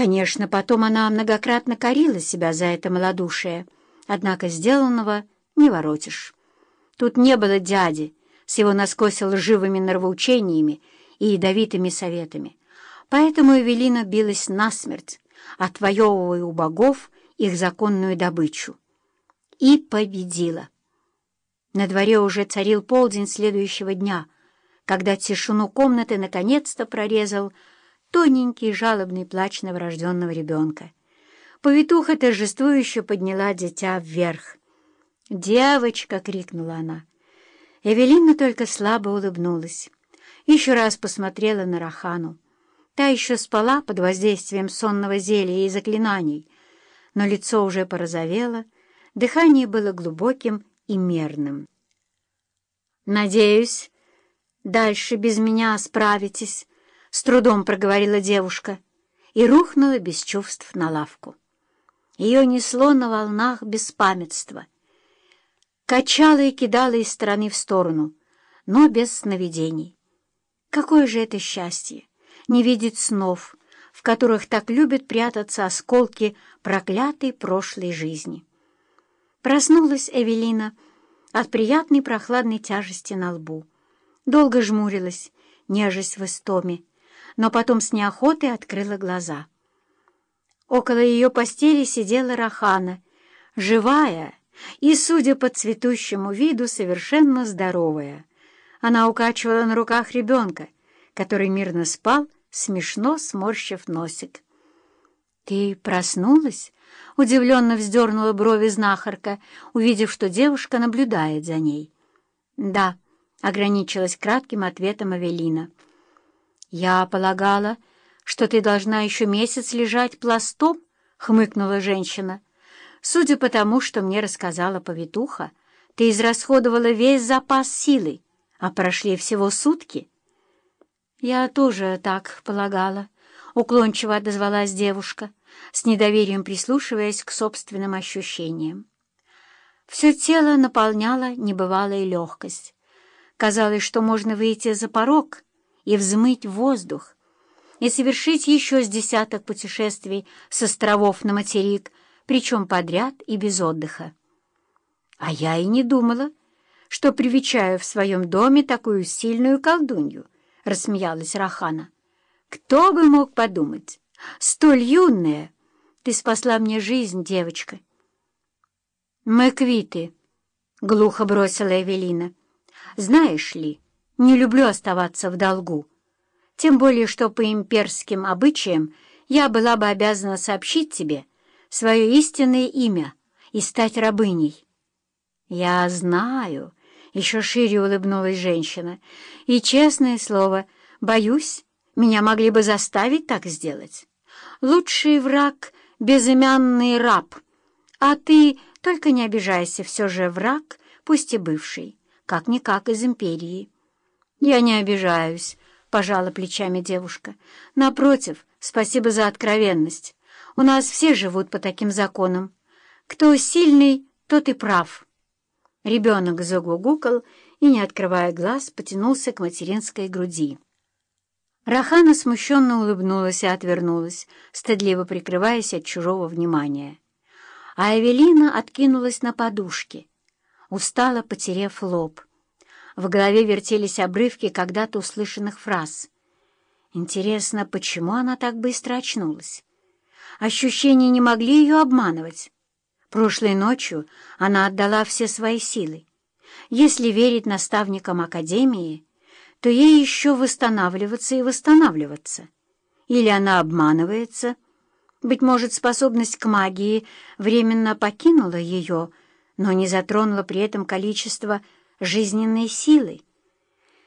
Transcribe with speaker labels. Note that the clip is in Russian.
Speaker 1: Конечно, потом она многократно корила себя за это малодушие, однако сделанного не воротишь. Тут не было дяди с его насквозь лживыми нравоучениями и ядовитыми советами, поэтому Эвелина билась насмерть, отвоевывая у богов их законную добычу. И победила. На дворе уже царил полдень следующего дня, когда тишину комнаты наконец-то прорезал тоненький жалобный плач новорожденного ребенка. Повитуха торжествующе подняла дитя вверх. «Девочка!» — крикнула она. Эвелина только слабо улыбнулась. Еще раз посмотрела на Рахану. Та еще спала под воздействием сонного зелья и заклинаний, но лицо уже порозовело, дыхание было глубоким и мерным. «Надеюсь, дальше без меня справитесь», — с трудом проговорила девушка и рухнула без чувств на лавку. Ее несло на волнах беспамятства. Качало и кидало из стороны в сторону, но без сновидений. Какое же это счастье — не видеть снов, в которых так любят прятаться осколки проклятой прошлой жизни. Проснулась Эвелина от приятной прохладной тяжести на лбу. Долго жмурилась, нежесть в истоме, но потом с неохотой открыла глаза. Около ее постели сидела Рахана, живая и, судя по цветущему виду, совершенно здоровая. Она укачивала на руках ребенка, который мирно спал, смешно сморщив носик. «Ты проснулась?» — удивленно вздернула брови знахарка, увидев, что девушка наблюдает за ней. «Да», — ограничилась кратким ответом Авелина. «Я полагала, что ты должна еще месяц лежать пластом?» — хмыкнула женщина. «Судя по тому, что мне рассказала повитуха, ты израсходовала весь запас силы, а прошли всего сутки». «Я тоже так полагала», — уклончиво отозвалась девушка, с недоверием прислушиваясь к собственным ощущениям. Все тело наполняло небывалая легкость. Казалось, что можно выйти за порог — и взмыть воздух, и совершить еще с десяток путешествий с островов на материк, причем подряд и без отдыха. А я и не думала, что привечаю в своем доме такую сильную колдунью, — рассмеялась Рахана. Кто бы мог подумать? Столь юная! Ты спасла мне жизнь, девочка. Мы квиты, — глухо бросила Эвелина. Знаешь ли, не люблю оставаться в долгу. Тем более, что по имперским обычаям я была бы обязана сообщить тебе свое истинное имя и стать рабыней. Я знаю, — еще шире улыбнулась женщина, — и, честное слово, боюсь, меня могли бы заставить так сделать. Лучший враг — безымянный раб, а ты только не обижайся, все же враг, пусть и бывший, как-никак из империи. «Я не обижаюсь», — пожала плечами девушка. «Напротив, спасибо за откровенность. У нас все живут по таким законам. Кто сильный, тот и прав». Ребенок загугукал и, не открывая глаз, потянулся к материнской груди. Рахана смущенно улыбнулась и отвернулась, стыдливо прикрываясь от чужого внимания. А Эвелина откинулась на подушке, устало потерев лоб. В голове вертелись обрывки когда-то услышанных фраз. Интересно, почему она так быстро очнулась? Ощущения не могли ее обманывать. Прошлой ночью она отдала все свои силы. Если верить наставникам Академии, то ей еще восстанавливаться и восстанавливаться. Или она обманывается. Быть может, способность к магии временно покинула ее, но не затронула при этом количество жизненной силы,